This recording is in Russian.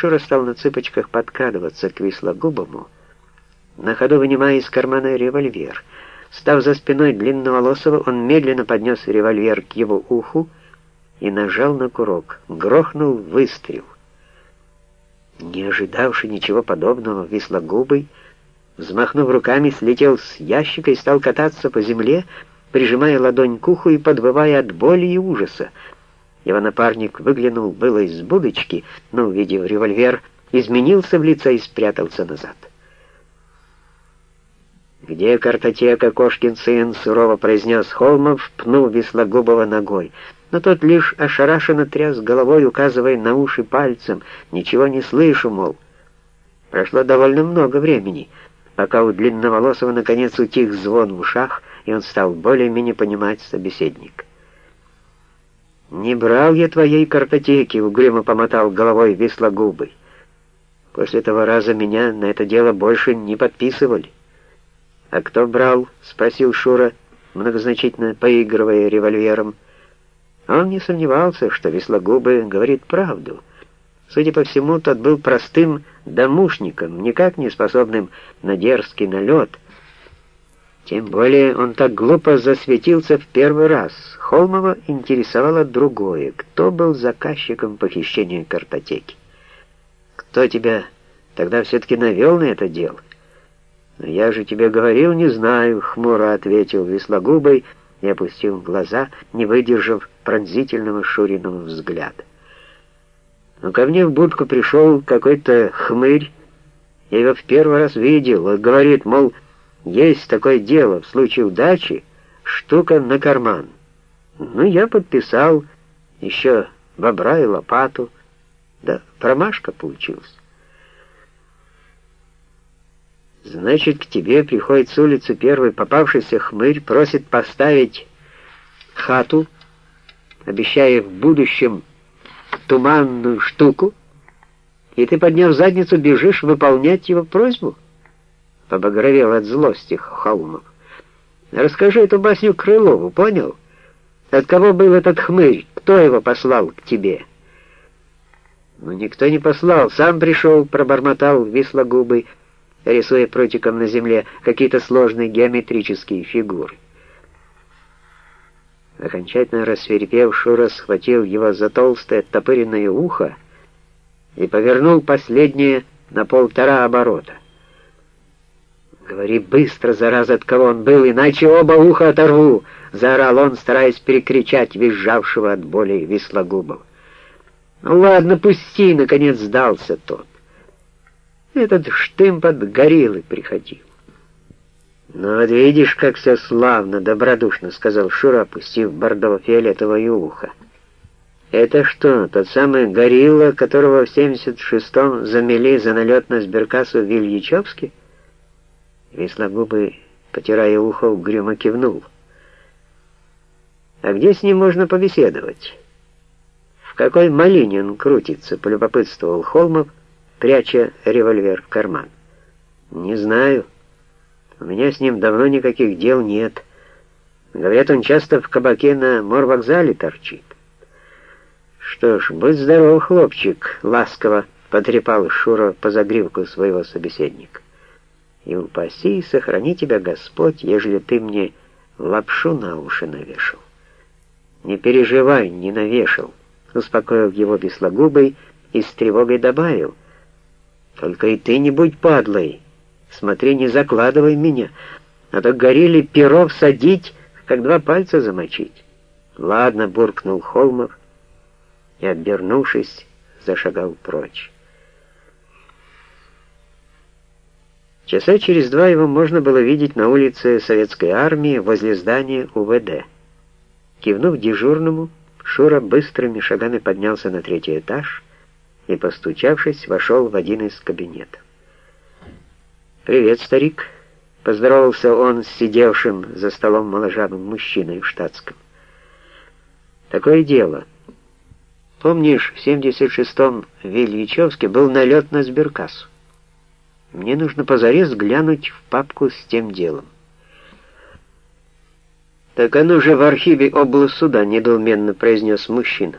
Шура стал на цыпочках подкрадываться к Вислогубому, на ходу вынимая из кармана револьвер. Став за спиной длинноволосого, он медленно поднес револьвер к его уху и нажал на курок. Грохнул выстрел. Не ожидавший ничего подобного, Вислогубый, взмахнув руками, слетел с ящика и стал кататься по земле, прижимая ладонь к уху и подвывая от боли и ужаса. Его напарник выглянул было из будочки, но, увидев револьвер, изменился в лице и спрятался назад. «Где картотека, Кошкин сын?» — сурово произнес Холмов, пнув Веслогубова ногой. Но тот лишь ошарашенно тряс головой, указывая на уши пальцем. «Ничего не слышу, мол». Прошло довольно много времени, пока у Длинноволосого наконец утих звон в ушах, и он стал более-менее понимать собеседника. «Не брал я твоей картотеки», — угрюмо помотал головой вислогубый. «После того раза меня на это дело больше не подписывали». «А кто брал?» — спросил Шура, многозначительно поигрывая револьвером. Он не сомневался, что вислогубый говорит правду. Судя по всему, тот был простым домушником, никак не способным на дерзкий налет. Тем более он так глупо засветился в первый раз — Холмова интересовало другое. Кто был заказчиком похищения картотеки? Кто тебя тогда все-таки навел на это дело? «Но я же тебе говорил, не знаю», — хмуро ответил Веслогубый и опустил глаза, не выдержав пронзительного Шуриного взгляда. Но ко мне в будку пришел какой-то хмырь, я его в первый раз видел, он говорит, мол, есть такое дело, в случае удачи штука на карман. Ну, я подписал еще бобра и лопату. Да, промашка получилась. Значит, к тебе приходит с улицы первый попавшийся хмырь, просит поставить хату, обещая в будущем туманную штуку, и ты, подняв задницу, бежишь выполнять его просьбу? Побагровел от злости Холмов. Расскажи эту басню Крылову, понял? От кого был этот хмырь? Кто его послал к тебе?» «Ну, никто не послал, сам пришел», — пробормотал вислогубый, рисуя прутиком на земле какие-то сложные геометрические фигуры. Окончательно рассверепев, Шура схватил его за толстое топыренное ухо и повернул последнее на полтора оборота. «Говори быстро, зараза, от кого он был, иначе оба уха оторву!» — заорал он, стараясь перекричать визжавшего от боли вислогубов. «Ну ладно, пусти!» — наконец сдался тот. Этот штымп от гориллы приходил. «Ну вот видишь, как все славно, добродушно», — сказал Шура, опустив бордово-фиолетовое ухо. «Это что, тот самый горилла, которого в 76-м замели за налет на сберкассу в Вильячевске?» Веслогубый, потирая ухо, угрюмо кивнул. «А где с ним можно побеседовать?» «В какой малине он крутится?» — полюбопытствовал Холмов, пряча револьвер в карман. «Не знаю. У меня с ним давно никаких дел нет. Говорят, он часто в кабаке на морвокзале торчит». «Что ж, будь здоров, хлопчик!» — ласково потрепал Шура по загривку своего собеседника и упаси и сохрани тебя, Господь, ежели ты мне лапшу на уши навешал. Не переживай, не навешал, успокоил его беслогубый и с тревогой добавил. Только и ты не будь падлой, смотри, не закладывай меня, а то горели перо всадить, как два пальца замочить. Ладно, буркнул Холмов и, обернувшись, зашагал прочь. Часа через два его можно было видеть на улице Советской Армии возле здания УВД. Кивнув дежурному, Шура быстрыми шагами поднялся на третий этаж и, постучавшись, вошел в один из кабинетов. «Привет, старик!» — поздоровался он с сидевшим за столом моложавым мужчиной в штатском. «Такое дело. Помнишь, в 76-м в Ильичевске был налет на сберкассу? Мне нужно позарез глянуть в папку с тем делом. «Так оно же в архиве облсуда», — недоуменно произнес мужчина.